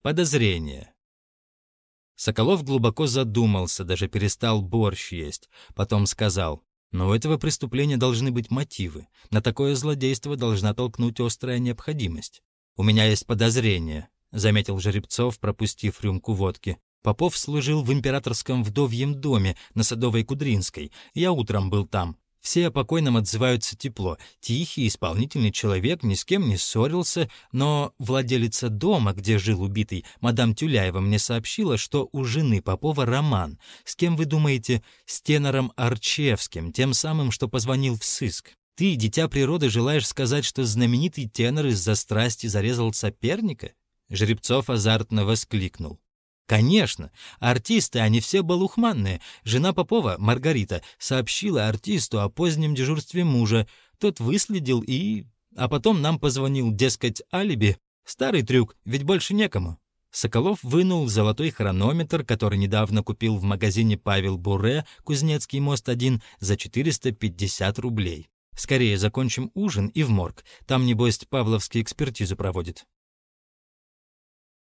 Подозрение. Соколов глубоко задумался, даже перестал борщ есть. Потом сказал, но у этого преступления должны быть мотивы. На такое злодейство должна толкнуть острая необходимость. «У меня есть подозрение», — заметил Жеребцов, пропустив рюмку водки. «Попов служил в императорском вдовьем доме на Садовой Кудринской. Я утром был там. Все о покойном отзываются тепло. Тихий, исполнительный человек, ни с кем не ссорился, но владелица дома, где жил убитый, мадам Тюляева, мне сообщила, что у жены Попова роман. С кем, вы думаете, с тенором Арчевским, тем самым, что позвонил в сыск? Ты, дитя природы, желаешь сказать, что знаменитый тенор из-за страсти зарезал соперника? Жеребцов азартно воскликнул. Конечно, артисты, они все балухманные. Жена Попова, Маргарита, сообщила артисту о позднем дежурстве мужа. Тот выследил и... А потом нам позвонил, дескать, алиби. Старый трюк, ведь больше некому. Соколов вынул золотой хронометр, который недавно купил в магазине Павел Буре, Кузнецкий мост-1, за 450 рублей. Скорее закончим ужин и в морг. Там, небось, Павловский экспертизу проводит.